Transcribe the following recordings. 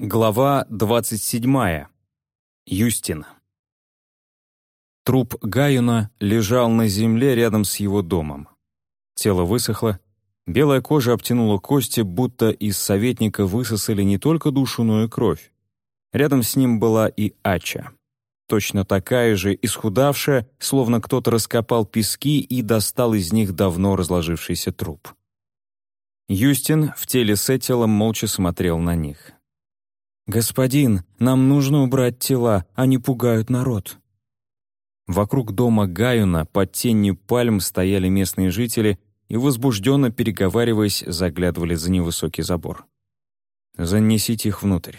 Глава 27. Юстин. Труп Гаюна лежал на земле рядом с его домом. Тело высохло, белая кожа обтянула кости, будто из советника высосали не только душу, но и кровь. Рядом с ним была и Ача. Точно такая же, исхудавшая, словно кто-то раскопал пески и достал из них давно разложившийся труп. Юстин в теле Сеттила молча смотрел на них. «Господин, нам нужно убрать тела, они пугают народ». Вокруг дома Гаюна под тенью пальм стояли местные жители и, возбужденно переговариваясь, заглядывали за невысокий забор. «Занесите их внутрь».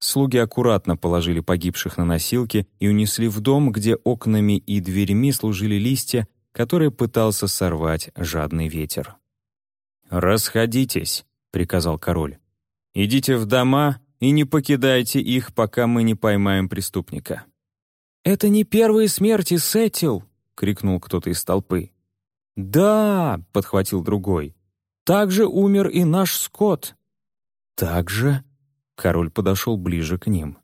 Слуги аккуратно положили погибших на носилки и унесли в дом, где окнами и дверьми служили листья, которые пытался сорвать жадный ветер. «Расходитесь», — приказал король. «Идите в дома и не покидайте их, пока мы не поймаем преступника». «Это не первые смерти, Сетил!» — крикнул кто-то из толпы. «Да!» — подхватил другой. «Так же умер и наш скот». «Так же?» — король подошел ближе к ним.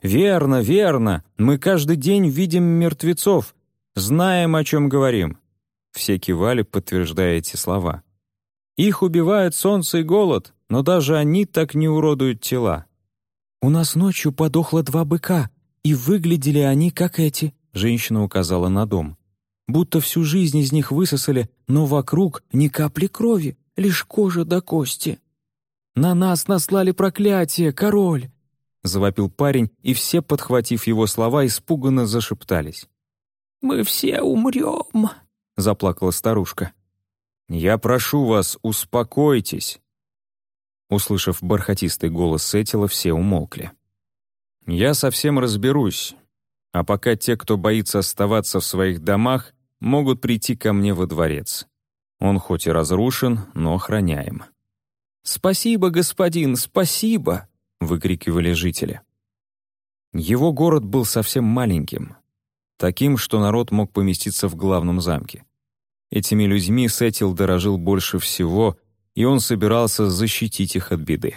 «Верно, верно. Мы каждый день видим мертвецов, знаем, о чем говорим». Все кивали, подтверждая эти слова. «Их убивает солнце и голод но даже они так не уродуют тела. «У нас ночью подохло два быка, и выглядели они, как эти», — женщина указала на дом. «Будто всю жизнь из них высосали, но вокруг ни капли крови, лишь кожа до кости». «На нас наслали проклятие, король!» — завопил парень, и все, подхватив его слова, испуганно зашептались. «Мы все умрем», — заплакала старушка. «Я прошу вас, успокойтесь», Услышав бархатистый голос Сетила, все умолкли. «Я совсем разберусь, а пока те, кто боится оставаться в своих домах, могут прийти ко мне во дворец. Он хоть и разрушен, но охраняем». «Спасибо, господин, спасибо!» — выкрикивали жители. Его город был совсем маленьким, таким, что народ мог поместиться в главном замке. Этими людьми Сетил дорожил больше всего и он собирался защитить их от беды.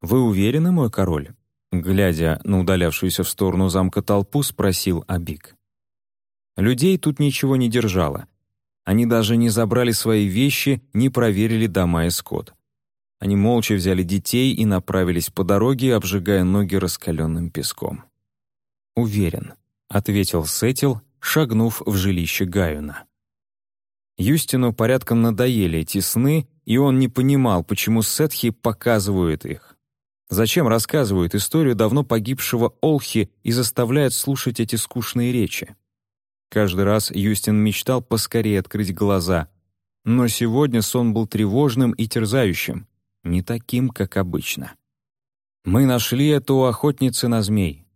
«Вы уверены, мой король?» Глядя на удалявшуюся в сторону замка толпу, спросил Абик. Людей тут ничего не держало. Они даже не забрали свои вещи, не проверили дома и скот. Они молча взяли детей и направились по дороге, обжигая ноги раскаленным песком. «Уверен», — ответил Сетил, шагнув в жилище Гаюна. Юстину порядком надоели эти сны, и он не понимал, почему сетхи показывают их. Зачем рассказывают историю давно погибшего Олхи и заставляют слушать эти скучные речи? Каждый раз Юстин мечтал поскорее открыть глаза. Но сегодня сон был тревожным и терзающим, не таким, как обычно. «Мы нашли это у охотницы на змей».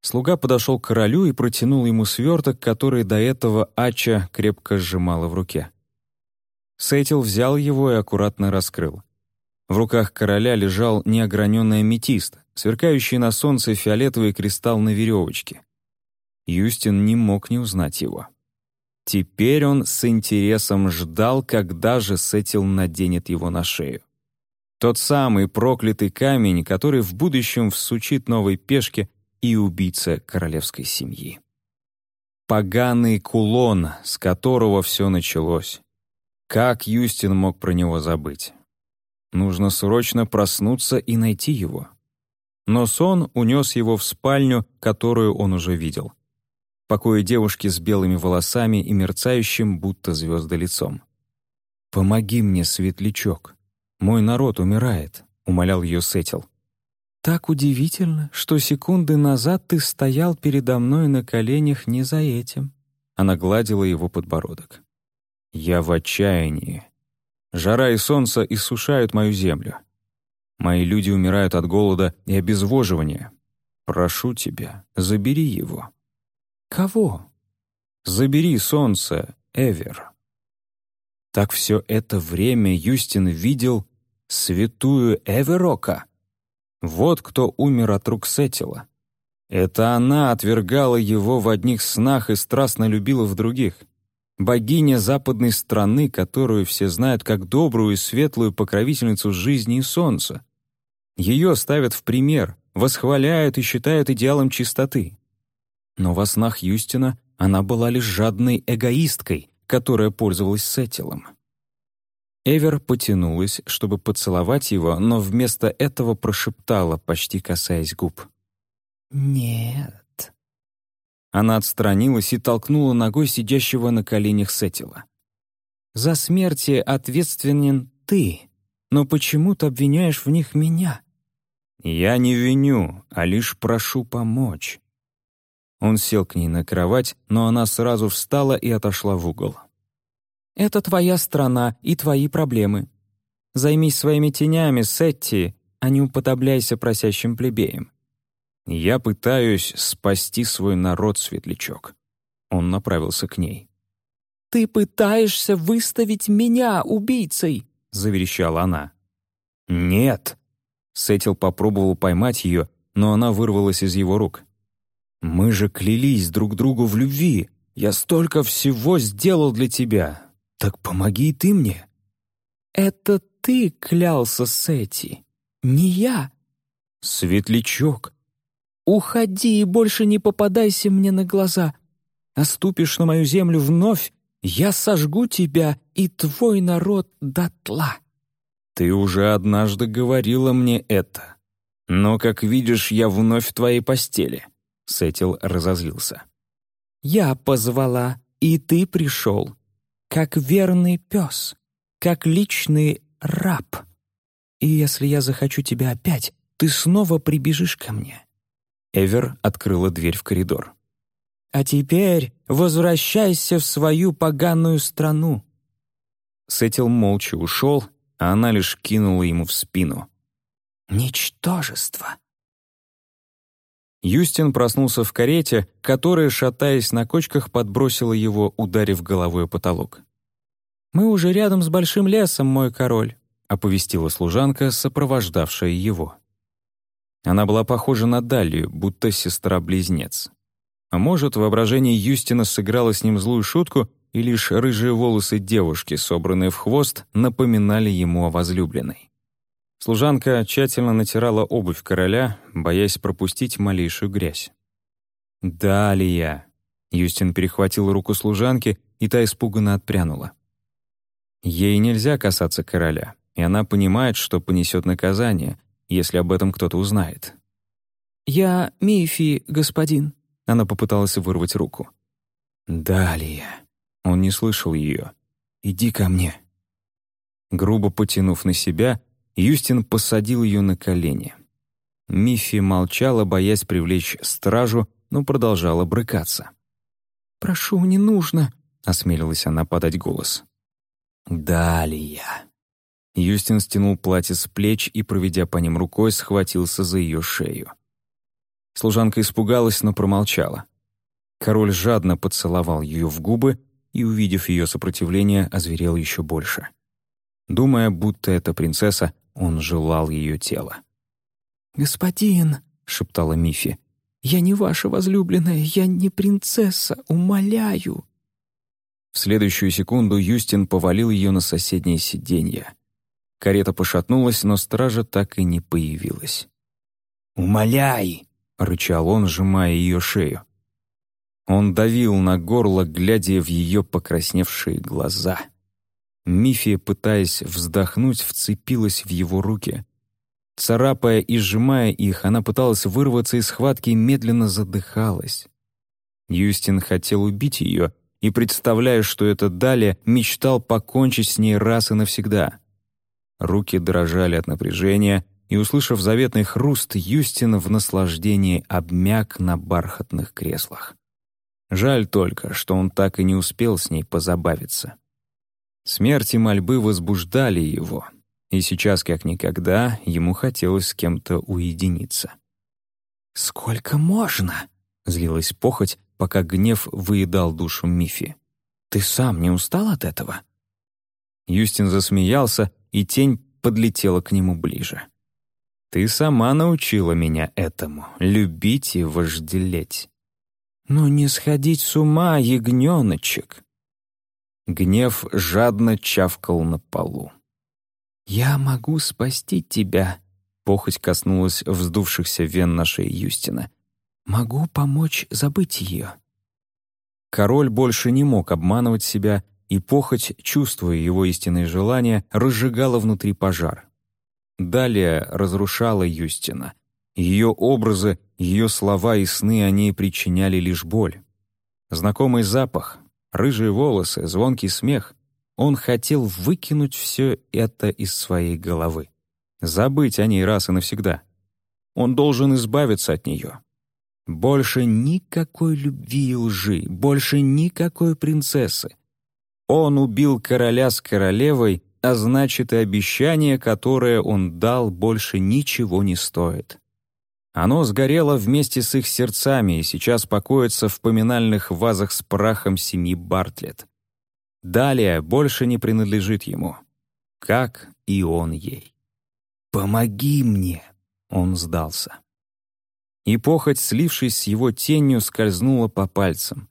Слуга подошел к королю и протянул ему сверток, который до этого Ача крепко сжимала в руке. Сетил взял его и аккуратно раскрыл. В руках короля лежал неограненный аметист, сверкающий на солнце фиолетовый кристалл на веревочке. Юстин не мог не узнать его. Теперь он с интересом ждал, когда же Сетил наденет его на шею. Тот самый проклятый камень, который в будущем всучит новой пешке и убийца королевской семьи. Поганый кулон, с которого все началось. Как Юстин мог про него забыть? Нужно срочно проснуться и найти его. Но сон унес его в спальню, которую он уже видел. Покои девушки с белыми волосами и мерцающим, будто звезды лицом. «Помоги мне, светлячок. Мой народ умирает», — умолял ее Сетил. «Так удивительно, что секунды назад ты стоял передо мной на коленях не за этим». Она гладила его подбородок. Я в отчаянии. Жара и солнце иссушают мою землю. Мои люди умирают от голода и обезвоживания. Прошу тебя, забери его». «Кого?» «Забери солнце, Эвер». Так все это время Юстин видел святую Эверока. Вот кто умер от рук Сетила. Это она отвергала его в одних снах и страстно любила в других богиня западной страны, которую все знают как добрую и светлую покровительницу жизни и солнца. Ее ставят в пример, восхваляют и считают идеалом чистоты. Но во снах Юстина она была лишь жадной эгоисткой, которая пользовалась Сетилом. Эвер потянулась, чтобы поцеловать его, но вместо этого прошептала, почти касаясь губ. «Нет». Она отстранилась и толкнула ногой сидящего на коленях Сетила. «За смерти ответственен ты, но почему ты обвиняешь в них меня?» «Я не виню, а лишь прошу помочь». Он сел к ней на кровать, но она сразу встала и отошла в угол. «Это твоя страна и твои проблемы. Займись своими тенями, Сетти, а не уподобляйся просящим плебеям». «Я пытаюсь спасти свой народ, Светлячок». Он направился к ней. «Ты пытаешься выставить меня убийцей!» — заверещала она. «Нет!» Сетил попробовал поймать ее, но она вырвалась из его рук. «Мы же клялись друг другу в любви. Я столько всего сделал для тебя. Так помоги и ты мне». «Это ты клялся, Сети, не я». «Светлячок». «Уходи и больше не попадайся мне на глаза. Оступишь на мою землю вновь, я сожгу тебя и твой народ дотла». «Ты уже однажды говорила мне это. Но, как видишь, я вновь в твоей постели». Сетил разозлился. «Я позвала, и ты пришел, как верный пес, как личный раб. И если я захочу тебя опять, ты снова прибежишь ко мне». Эвер открыла дверь в коридор. «А теперь возвращайся в свою поганую страну». Сетил молча ушел, а она лишь кинула ему в спину. «Ничтожество!» Юстин проснулся в карете, которая, шатаясь на кочках, подбросила его, ударив головой о потолок. «Мы уже рядом с большим лесом, мой король», — оповестила служанка, сопровождавшая его. Она была похожа на Далию, будто сестра-близнец. А может, воображение Юстина сыграло с ним злую шутку, и лишь рыжие волосы девушки, собранные в хвост, напоминали ему о возлюбленной. Служанка тщательно натирала обувь короля, боясь пропустить малейшую грязь. «Далия!» Юстин перехватил руку служанки, и та испуганно отпрянула. Ей нельзя касаться короля, и она понимает, что понесет наказание, если об этом кто-то узнает. «Я Мифи, господин», — она попыталась вырвать руку. «Далия!» Он не слышал ее. «Иди ко мне». Грубо потянув на себя, Юстин посадил ее на колени. Мифи молчала, боясь привлечь стражу, но продолжала брыкаться. «Прошу, не нужно», — осмелилась она подать голос. «Далия». Юстин стянул платье с плеч и, проведя по ним рукой, схватился за ее шею. Служанка испугалась, но промолчала. Король жадно поцеловал ее в губы, и, увидев ее сопротивление, озверел еще больше. Думая, будто это принцесса, он желал ее тела. «Господин», — шептала Мифи, — «я не ваша возлюбленная, я не принцесса, умоляю». В следующую секунду Юстин повалил ее на соседнее сиденье. Карета пошатнулась, но стража так и не появилась. «Умоляй!» — рычал он, сжимая ее шею. Он давил на горло, глядя в ее покрасневшие глаза. Мифия, пытаясь вздохнуть, вцепилась в его руки. Царапая и сжимая их, она пыталась вырваться из схватки и медленно задыхалась. Юстин хотел убить ее, и, представляя, что это далее, мечтал покончить с ней раз и навсегда. Руки дрожали от напряжения, и, услышав заветный хруст, Юстин в наслаждении обмяк на бархатных креслах. Жаль только, что он так и не успел с ней позабавиться. Смерти мольбы возбуждали его, и сейчас, как никогда, ему хотелось с кем-то уединиться. «Сколько можно?» — злилась похоть, пока гнев выедал душу Мифи. «Ты сам не устал от этого?» Юстин засмеялся, и тень подлетела к нему ближе. «Ты сама научила меня этому — любить и вожделеть. «Ну не сходить с ума, ягненочек!» Гнев жадно чавкал на полу. «Я могу спасти тебя, похоть коснулась вздувшихся вен на шее Юстина. «Могу помочь забыть ее». Король больше не мог обманывать себя, и похоть, чувствуя его истинные желания, разжигала внутри пожар. Далее разрушала Юстина. Ее образы, ее слова и сны о ней причиняли лишь боль. Знакомый запах, рыжие волосы, звонкий смех. Он хотел выкинуть все это из своей головы. Забыть о ней раз и навсегда. Он должен избавиться от нее. Больше никакой любви и лжи, больше никакой принцессы. Он убил короля с королевой, а значит и обещание, которое он дал, больше ничего не стоит. Оно сгорело вместе с их сердцами и сейчас покоится в поминальных вазах с прахом семьи Бартлетт. Далее больше не принадлежит ему, как и он ей. «Помоги мне!» — он сдался. И похоть, слившись с его тенью, скользнула по пальцам.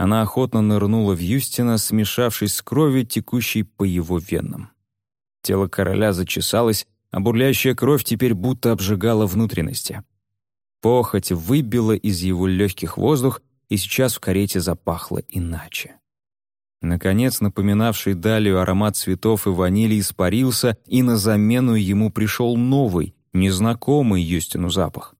Она охотно нырнула в Юстина, смешавшись с кровью, текущей по его венам. Тело короля зачесалось, а бурлящая кровь теперь будто обжигала внутренности. Похоть выбила из его легких воздух, и сейчас в карете запахло иначе. Наконец, напоминавший Далию аромат цветов и ванили испарился, и на замену ему пришел новый, незнакомый Юстину запах.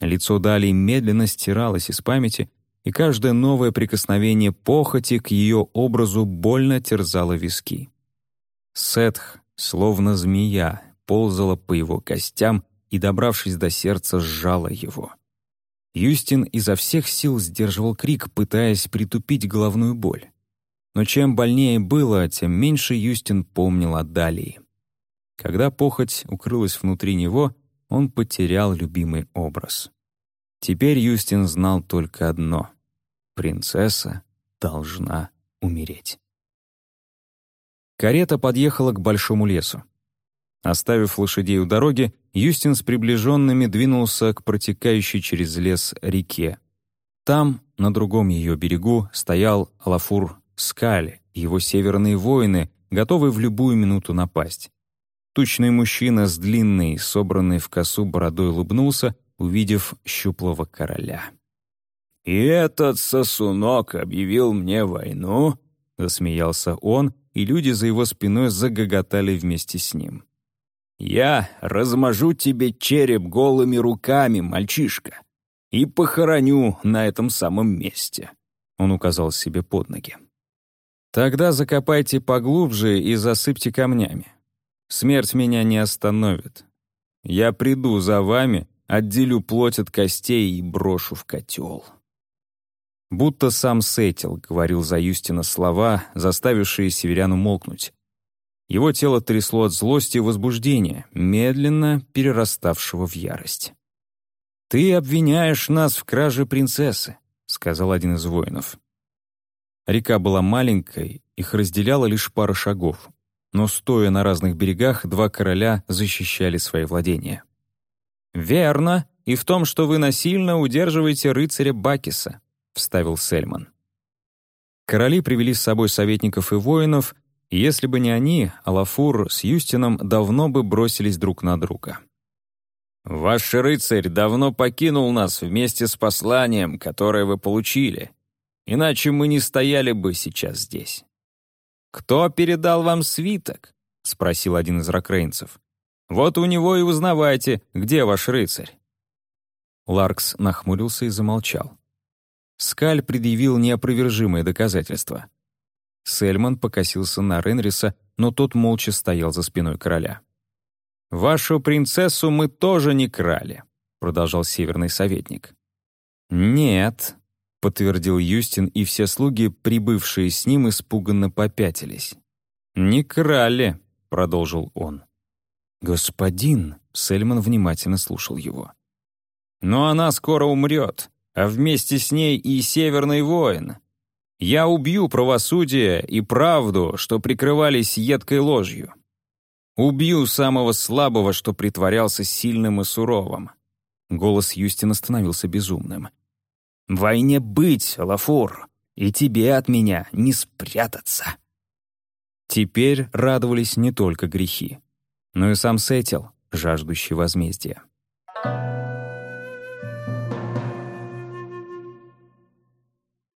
Лицо Далии медленно стиралось из памяти, и каждое новое прикосновение похоти к ее образу больно терзало виски. Сетх, словно змея, ползала по его костям и, добравшись до сердца, сжала его. Юстин изо всех сил сдерживал крик, пытаясь притупить головную боль. Но чем больнее было, тем меньше Юстин помнил о Далии. Когда похоть укрылась внутри него, он потерял любимый образ. Теперь Юстин знал только одно — принцесса должна умереть. Карета подъехала к большому лесу. Оставив лошадей у дороги, Юстин с приближенными двинулся к протекающей через лес реке. Там, на другом ее берегу, стоял Лафур Скаль и его северные воины, готовые в любую минуту напасть. Тучный мужчина с длинной, собранной в косу бородой улыбнулся, увидев щуплого короля. «И этот сосунок объявил мне войну?» — засмеялся он, и люди за его спиной загоготали вместе с ним. «Я размажу тебе череп голыми руками, мальчишка, и похороню на этом самом месте», — он указал себе под ноги. «Тогда закопайте поглубже и засыпьте камнями. Смерть меня не остановит. Я приду за вами, отделю плоть от костей и брошу в котел». Будто сам Сетил говорил за Юстина слова, заставившие северяну молкнуть. Его тело трясло от злости и возбуждения, медленно перераставшего в ярость. «Ты обвиняешь нас в краже принцессы», — сказал один из воинов. Река была маленькой, их разделяла лишь пара шагов, но, стоя на разных берегах, два короля защищали свои владения. «Верно, и в том, что вы насильно удерживаете рыцаря Бакиса», — вставил Сельман. Короли привели с собой советников и воинов, и если бы не они, Алафур с Юстином давно бы бросились друг на друга. «Ваш рыцарь давно покинул нас вместе с посланием, которое вы получили. Иначе мы не стояли бы сейчас здесь». «Кто передал вам свиток?» — спросил один из ракрейнцев. «Вот у него и узнавайте, где ваш рыцарь». Ларкс нахмурился и замолчал. Скаль предъявил неопровержимые доказательства. Сельман покосился на Ренриса, но тот молча стоял за спиной короля. «Вашу принцессу мы тоже не крали», — продолжал северный советник. «Нет», — подтвердил Юстин, и все слуги, прибывшие с ним, испуганно попятились. «Не крали», — продолжил он. «Господин», — Сельман внимательно слушал его. «Но она скоро умрет, а вместе с ней и северный воин. Я убью правосудие и правду, что прикрывались едкой ложью. Убью самого слабого, что притворялся сильным и суровым. Голос Юстина становился безумным. «Войне быть, Лафур, и тебе от меня не спрятаться». Теперь радовались не только грехи, но и сам Сетил, жаждущий возмездия. Thank you.